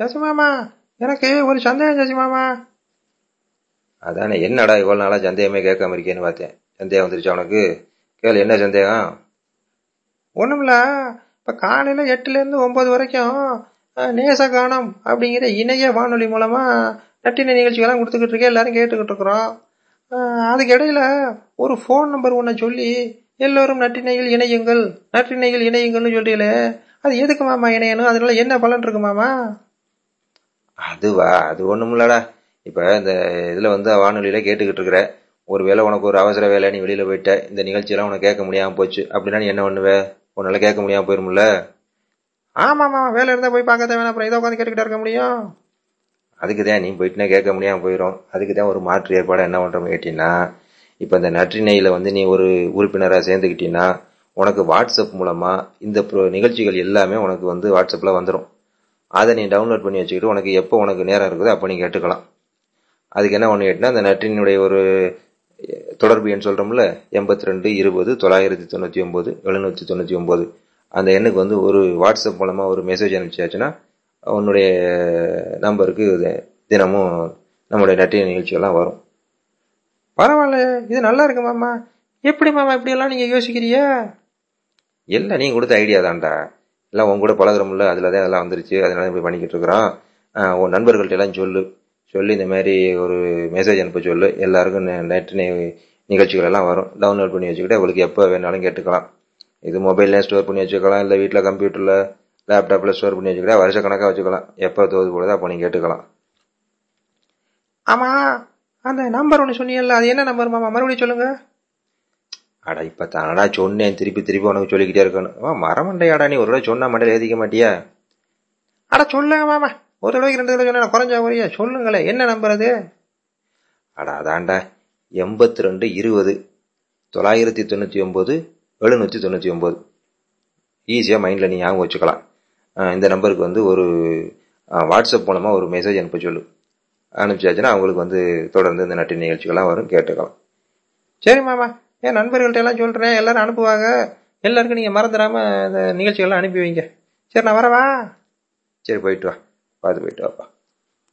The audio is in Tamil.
சசி மாமா எனக்கு ஒரு சந்தேகம் சசி மாமா. அதானே என்னடா இவ்வளவு நாளா சந்தேகமே கேட்காம இருக்கேன்னு பார்த்தேன். சந்தேகம் வந்துருச்சா உனக்கு? கேளு என்ன சந்தேகம்? ஒண்ணுமில்ல இப்ப காலையில எட்டுல இருந்து ஒன்பது வரைக்கும் நேசகானம் அப்படிங்கிற இணைய வானொலி மூலமா நட்டின நிகழ்ச்சிகள்லாம் கொடுத்துக்கிட்டு இருக்கேன் எல்லாரும் கேட்டுக்கிட்டு இருக்கிறோம். அதுக்கு இடையில ஒரு ஃபோன் நம்பர் ஒன்றை சொல்லி எல்லோரும் நட்டினையில் இணையுங்கள் நற்றினையில் இணையுங்கள்னு சொல்றீங்களே அது எதுக்கு மாமா இணையணும்? அதனால என்ன பலன் இருக்கு மாமா? அதுவா? அது ஒண்ணுமில்லடா இப்ப இந்த இதுல வந்து வானொலியில கேட்டுக்கிட்டு இருக்கிற ஒருவேளை உனக்கு ஒரு அவசர வேலை நீ வெளியில போயிட்ட இந்த நிகழ்ச்சியெல்லாம் உனக்கு கேட்க முடியாம போச்சு அப்படின்னா நீ என்ன பண்ணுவ? உன்னால கேட்க முடியாம போயிருமுல்ல ஆமா மாமா வேலை இருந்தா போய் பார்க்க தேவையான அப்புறம் இதை உட்காந்து கேட்டுக்கிட்டே இருக்க முடியும். அதுக்கு தான் நீ போயிட்டுனே கேட்க முடியாம போயிடும் அதுக்கு தான் ஒரு மாற்று ஏற்பாடு என்ன பண்றோம் கேட்டீங்கன்னா இப்ப இந்த நற்றினையில வந்து நீ ஒரு உறுப்பினரா சேர்ந்துக்கிட்டீங்கன்னா உனக்கு வாட்ஸ்அப் மூலமா இந்த நிகழ்ச்சிகள் எல்லாமே உனக்கு வந்து வாட்ஸ்அப்ல வந்துடும் அதை நீ டவுன்லோட் பண்ணி வச்சுக்கிட்டு உனக்கு எப்போ உனக்கு நேரம் இருக்குதோ அப்போ நீ கேட்டுக்கலாம். அதுக்கு என்ன ஒன்று கேட்டினா அந்த நற்றினுடைய ஒரு தொடர்பு எண் சொல்கிறோம்ல எண்பத்தி ரெண்டு இருபது தொள்ளாயிரத்தி தொண்ணூற்றி ஒம்பது எழுநூற்றி தொண்ணூற்றி ஒம்பது அந்த எண்ணுக்கு வந்து ஒரு வாட்ஸ்அப் மூலமாக ஒரு மெசேஜ் அனுப்பிச்சாச்சுன்னா உன்னுடைய நம்பருக்கு தினமும் நம்முடைய நட்டின நிகழ்ச்சியெல்லாம் வரும். பரவாயில்ல இது நல்லா இருக்கு மாமா. எப்படி மாமா இப்படியெல்லாம் நீங்கள் யோசிக்கிறியா? எல்லாம் நீ கொடுத்த ஐடியா தான்டா. எல்லாம் உன் கூட பழகுறோம்ல அதில் தான் எல்லாம் வந்துருச்சு அதனால இப்படி பண்ணிக்கிட்டு இருக்கிறோம் உன் நண்பர்கள்ட்ட எல்லாம் சொல்லு. சொல்லி இந்த மாதிரி ஒரு மெசேஜ் அனுப்ப சொல்லு. எல்லாருக்கும் நைட்டு நிகழ்ச்சிகள் எல்லாம் வரும். டவுன்லோட் பண்ணி வச்சுக்கிட்டு உங்களுக்கு எப்போ வேணாலும் கேட்டுக்கலாம். இது மொபைல்லே ஸ்டோர் பண்ணி வச்சுக்கலாம் இல்லை வீட்டில் கம்ப்யூட்டரில் லேப்டாப்பில் ஸ்டோர் பண்ணி வச்சுக்கிட்டா வருஷ கணக்காக வச்சுக்கலாம். எப்போ தோது போடுதோ அப்போ நீ கேட்டுக்கலாம். ஆமாம் அந்த நம்பர் ஒன்று சொன்னீங்கல்ல அது என்ன நம்பர் மாமா? மறுபடியும் சொல்லுங்கள் அடா இப்ப தானடா சொன்னேன். திருப்பி திருப்பி உனக்கு சொல்லிக்கிட்டே இருக்கணும். ஆ, மரமண்டையாடா நீ. ஒரு தடவை சொன்னா மண்டல ஏதிக்க மாட்டியா? அடா சொல்லுங்க மாமா. ஒரு தடவைக்கு ரெண்டு தடவை சொன்னா குறைஞ்சா குறையா? சொல்லுங்களேன் என்ன நம்புறது? அடா அதாண்டா அதான்டா. எண்பத்தி ரெண்டு இருபது தொள்ளாயிரத்தி தொண்ணூற்றி ஒம்பது எழுநூற்றி தொண்ணூற்றி ஒம்பது ஈஸியாக மைண்டில் நீ ஞாபகம் வச்சுக்கலாம். இந்த நம்பருக்கு வந்து ஒரு வாட்ஸ்அப் மூலமாக ஒரு மெசேஜ் அனுப்ப சொல்லு. அனுப்பிச்சாச்சுன்னா அவங்களுக்கு வந்து தொடர்ந்து இந்த நட்டு நிகழ்ச்சிகள்லாம் வரும் கேட்டுக்கலாம். சரி மாமா. என் நண்பர்கள்ட்ட எல்லாம் சொல்கிறேன் எல்லாரும் அனுப்புவாங்க. எல்லாருக்கும் நீங்கள் மறந்துடாமல் இந்த நிகழ்ச்சிகள்லாம் அனுப்பி வைங்க. சரி நான் வரவா? சரி போயிட்டு வா. பார்த்து போயிட்டு வாப்பா.